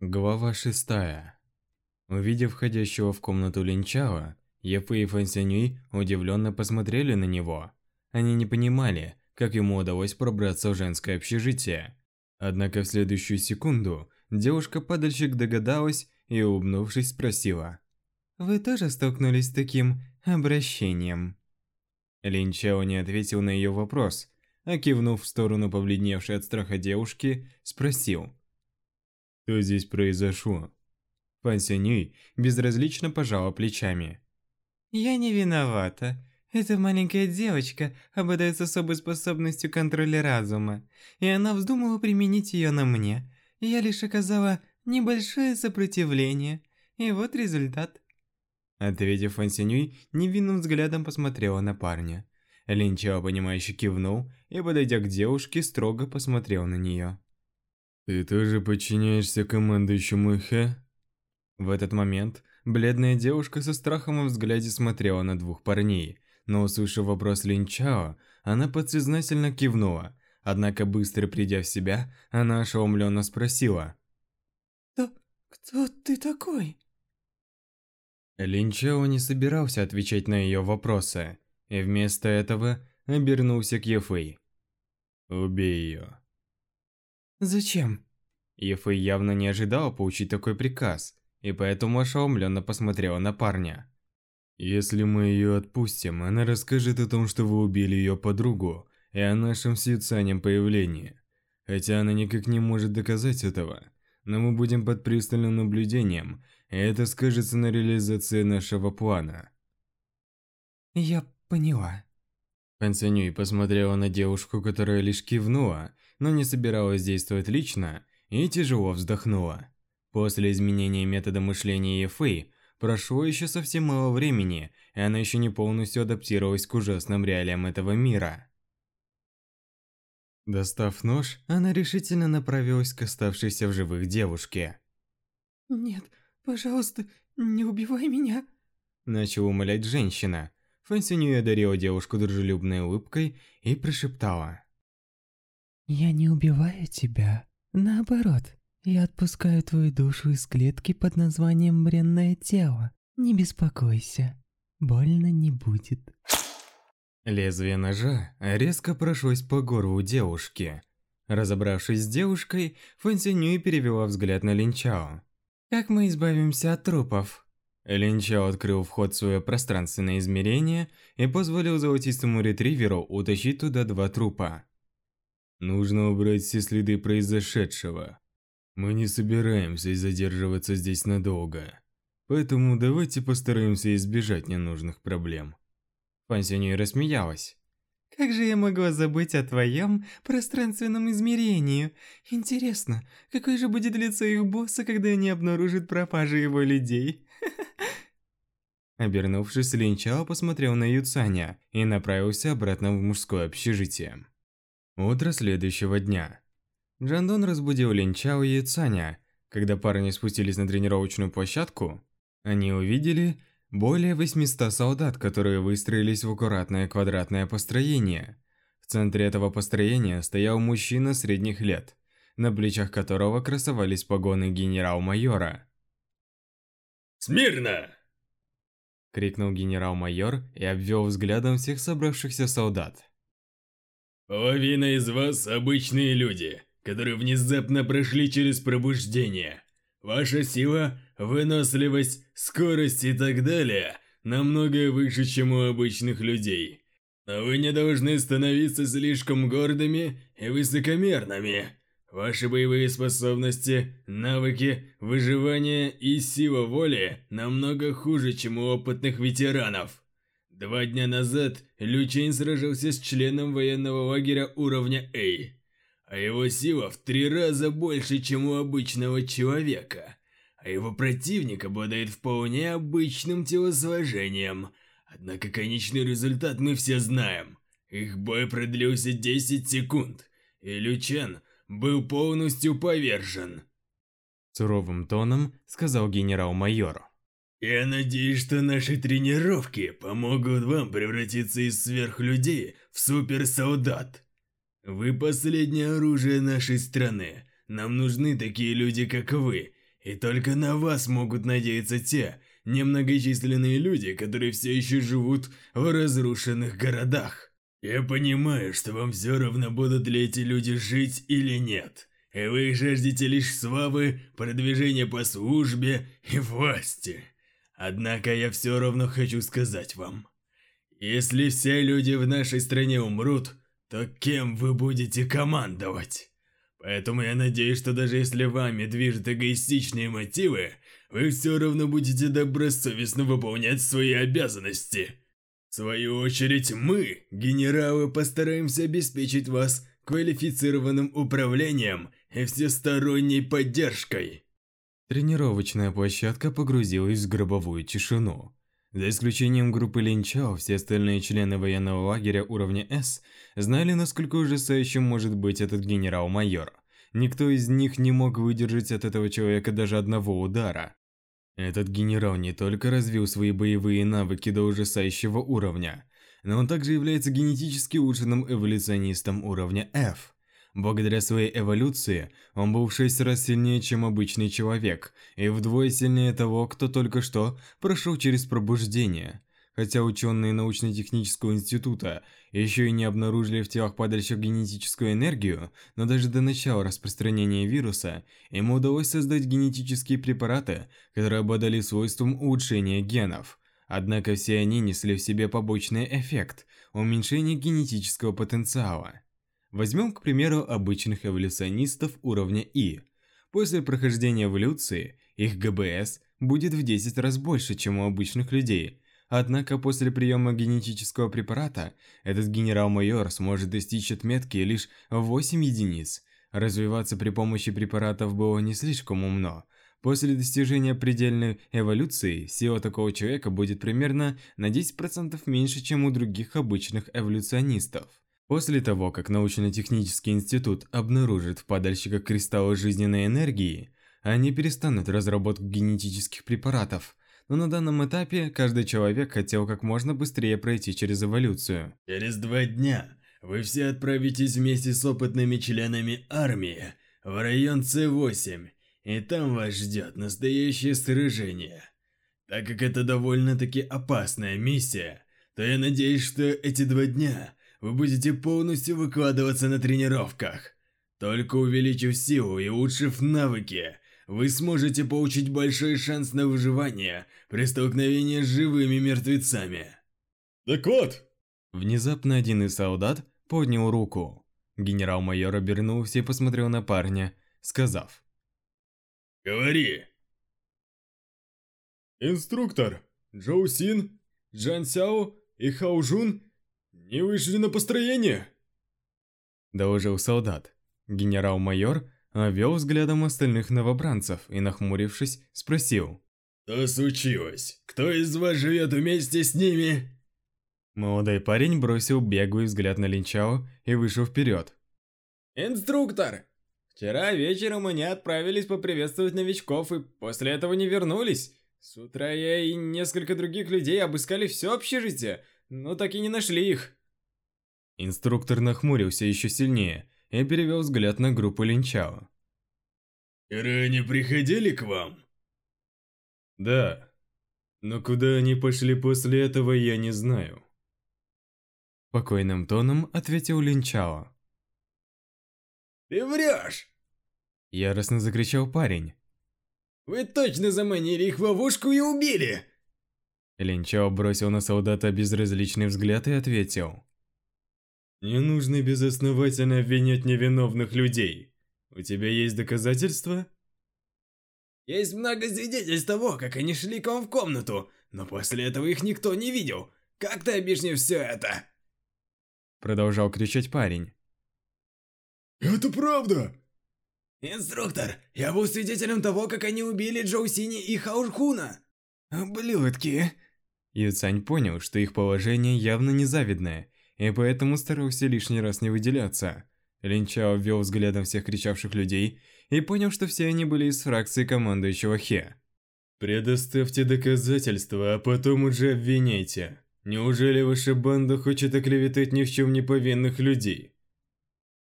Глава 6. Увидев входящего в комнату Линчао, Ефы и Фансянюй удивленно посмотрели на него. Они не понимали, как ему удалось пробраться в женское общежитие. Однако в следующую секунду девушка-падальщик догадалась и, улыбнувшись, спросила. «Вы тоже столкнулись с таким обращением?» Линчао не ответил на ее вопрос, а кивнув в сторону побледневшей от страха девушки, спросил – что здесь произошло. Фан Синюй безразлично пожала плечами. «Я не виновата. Эта маленькая девочка обладает особой способностью контроля разума, и она вздумала применить ее на мне. Я лишь оказала небольшое сопротивление, и вот результат». Ответив Фан Синюй, невинным взглядом посмотрела на парня. Линчао, понимающе кивнул и, подойдя к девушке, строго посмотрел на нее. «Ты тоже подчиняешься командующему Хэ?» В этот момент бледная девушка со страхом и взгляде смотрела на двух парней, но услышав вопрос Лин Чао, она подсознательно кивнула, однако быстро придя в себя, она ошеломленно спросила. "Кто, кто ты такой?» Лин Чао не собирался отвечать на ее вопросы, и вместо этого обернулся к Ефэй. «Убей ее». Зачем? Ифы явно не ожидала получить такой приказ, и поэтому ошеломленно посмотрела на парня. Если мы ее отпустим, она расскажет о том, что вы убили ее подругу, и о нашем с Юцанем появлении. Хотя она никак не может доказать этого, но мы будем под пристальным наблюдением, и это скажется на реализации нашего плана. Я поняла. Пансанюй посмотрела на девушку, которая лишь кивнула, но не собиралась действовать лично и тяжело вздохнула. После изменения метода мышления Ефэй прошло еще совсем мало времени, и она еще не полностью адаптировалась к ужасным реалиям этого мира. Достав нож, она решительно направилась к оставшейся в живых девушке. «Нет, пожалуйста, не убивай меня!» Начала умолять женщина. Фэнсинью одарила девушку дружелюбной улыбкой и прошептала. Я не убиваю тебя. Наоборот, я отпускаю твою душу из клетки под названием «бренное тело». Не беспокойся, больно не будет. Лезвие ножа резко прошлось по горлу девушки. Разобравшись с девушкой, Фэнси Нюй перевела взгляд на Линчао. «Как мы избавимся от трупов?» Линчао открыл вход в свое пространственное измерение и позволил золотистому ретриверу утащить туда два трупа. Нужно убрать все следы произошедшего. Мы не собираемся задерживаться здесь надолго. Поэтому давайте постараемся избежать ненужных проблем. Фан рассмеялась. Как же я могла забыть о твоем пространственном измерении? Интересно, какое же будет лицо их босса, когда они обнаружат пропажу его людей? Обернувшись, Линчао посмотрел на Юцаня и направился обратно в мужское общежитие. Утро следующего дня. Джандон разбудил Лин Чао и Цаня. Когда парни спустились на тренировочную площадку, они увидели более 800 солдат, которые выстроились в аккуратное квадратное построение. В центре этого построения стоял мужчина средних лет, на плечах которого красовались погоны генерал-майора. «Смирно!» – крикнул генерал-майор и обвел взглядом всех собравшихся солдат. Половина из вас – обычные люди, которые внезапно прошли через пробуждение. Ваша сила, выносливость, скорость и так далее намного выше, чем у обычных людей. Но вы не должны становиться слишком гордыми и высокомерными. Ваши боевые способности, навыки, выживание и сила воли намного хуже, чем у опытных ветеранов. Два дня назад Лючень сражался с членом военного лагеря уровня А, а его сила в три раза больше, чем у обычного человека, а его противник обладает вполне обычным телосложением. Однако конечный результат мы все знаем. Их бой продлился 10 секунд, и Лючен был полностью повержен. Суровым тоном сказал генерал-майор. Я надеюсь, что наши тренировки помогут вам превратиться из сверхлюдей в суперсолдат. Вы последнее оружие нашей страны. Нам нужны такие люди, как вы. И только на вас могут надеяться те немногочисленные люди, которые все еще живут в разрушенных городах. Я понимаю, что вам все равно будут ли эти люди жить или нет. И вы жаждете лишь славы, продвижения по службе и власти. Однако я все равно хочу сказать вам. Если все люди в нашей стране умрут, то кем вы будете командовать? Поэтому я надеюсь, что даже если вами движут эгоистичные мотивы, вы все равно будете добросовестно выполнять свои обязанности. В свою очередь мы, генералы, постараемся обеспечить вас квалифицированным управлением и всесторонней поддержкой. Тренировочная площадка погрузилась в гробовую тишину. За исключением группы Линчао, все остальные члены военного лагеря уровня С знали, насколько ужасающим может быть этот генерал-майор. Никто из них не мог выдержать от этого человека даже одного удара. Этот генерал не только развил свои боевые навыки до ужасающего уровня, но он также является генетически улучшенным эволюционистом уровня F. Благодаря своей эволюции он был в шесть раз сильнее, чем обычный человек, и вдвое сильнее того, кто только что прошел через пробуждение. Хотя ученые научно-технического института еще и не обнаружили в телах падальщик генетическую энергию, но даже до начала распространения вируса им удалось создать генетические препараты, которые обладали свойством улучшения генов. Однако все они несли в себе побочный эффект – уменьшение генетического потенциала. Возьмем, к примеру, обычных эволюционистов уровня И. После прохождения эволюции их ГБС будет в 10 раз больше, чем у обычных людей. Однако после приема генетического препарата этот генерал-майор сможет достичь отметки лишь 8 единиц. Развиваться при помощи препаратов было не слишком умно. После достижения предельной эволюции сила такого человека будет примерно на 10% меньше, чем у других обычных эволюционистов. После того, как научно-технический институт обнаружит в падальщиках кристаллы жизненной энергии, они перестанут разработку генетических препаратов, но на данном этапе каждый человек хотел как можно быстрее пройти через эволюцию. Через два дня вы все отправитесь вместе с опытными членами армии в район С8, и там вас ждет настоящее сражение. Так как это довольно-таки опасная миссия, то я надеюсь, что эти два дня – вы будете полностью выкладываться на тренировках. Только увеличив силу и улучшив навыки, вы сможете получить большой шанс на выживание при столкновении с живыми мертвецами. Так вот! Внезапно один из солдат поднял руку. Генерал-майор обернулся и посмотрел на парня, сказав. «Говори!» «Инструктор, Джоу Син, Джан Сяо и Хао Жун «Не вышли на построение?» Доложил солдат. Генерал-майор обвел взглядом остальных новобранцев и, нахмурившись, спросил. «Что случилось? Кто из вас живет вместе с ними?» Молодой парень бросил беглый взгляд на Линчао и вышел вперед. «Инструктор! Вчера вечером они отправились поприветствовать новичков и после этого не вернулись. С утра я и несколько других людей обыскали все общежитие, но так и не нашли их. Инструктор нахмурился еще сильнее и перевел взгляд на группу Линчао. «Ранее приходили к вам?» «Да. Но куда они пошли после этого, я не знаю». Покойным тоном ответил Линчао. «Ты врешь!» Яростно закричал парень. «Вы точно заманили их в ловушку и убили!» Линчао бросил на солдата безразличный взгляд и ответил. Не нужно безосновательно обвинять невиновных людей. У тебя есть доказательства? Есть много свидетельств того, как они шли к вам в комнату, но после этого их никто не видел. Как ты объяснишь все это? Продолжал кричать парень. Это правда! Инструктор, я был свидетелем того, как они убили Джоу Сини и Хаушхуна. Ублюдки. Юцань понял, что их положение явно незавидное, и поэтому старался лишний раз не выделяться. Линчао ввел взглядом всех кричавших людей и понял, что все они были из фракции командующего Хе. «Предоставьте доказательства, а потом уже обвиняйте. Неужели ваша банда хочет оклеветать ни в чем не повинных людей?»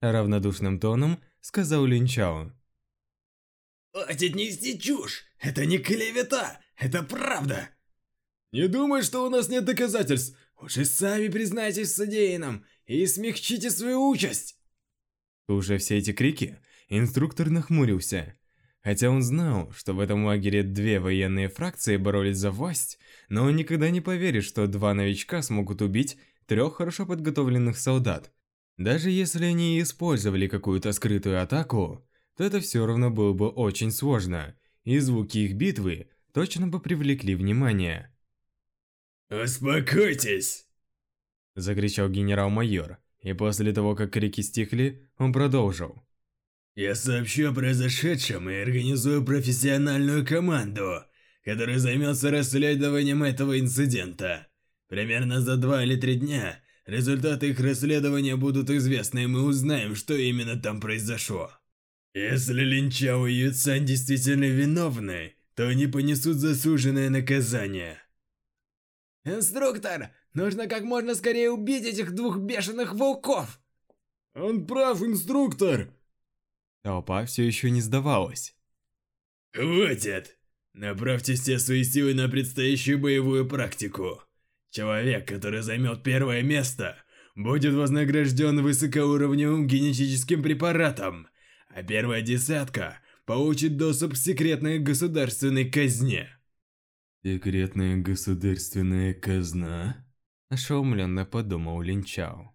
Равнодушным тоном сказал Линчао. «Хватит нести чушь! Это не клевета! Это правда!» «Не думай, что у нас нет доказательств! Уже сами признайтесь в содеянном и смягчите свою участь!» Уже все эти крики, инструктор нахмурился. Хотя он знал, что в этом лагере две военные фракции боролись за власть, но он никогда не поверит, что два новичка смогут убить трех хорошо подготовленных солдат. Даже если они использовали какую-то скрытую атаку, то это все равно было бы очень сложно, и звуки их битвы точно бы привлекли внимание. «Успокойтесь!» – закричал генерал-майор, и после того, как крики стихли, он продолжил. «Я сообщу о произошедшем и организую профессиональную команду, которая займется расследованием этого инцидента. Примерно за два или три дня результаты их расследования будут известны, и мы узнаем, что именно там произошло. Если Линчао и Юцан действительно виновны, то они понесут заслуженное наказание». «Инструктор, нужно как можно скорее убить этих двух бешеных волков!» «Он прав, инструктор!» Толпа все еще не сдавалась. «Хватит! Направьте все свои силы на предстоящую боевую практику. Человек, который займет первое место, будет вознагражден высокоуровневым генетическим препаратом, а первая десятка получит доступ к секретной государственной казне». «Секретная государственная казна?» Ошеломленно подумал Линчао.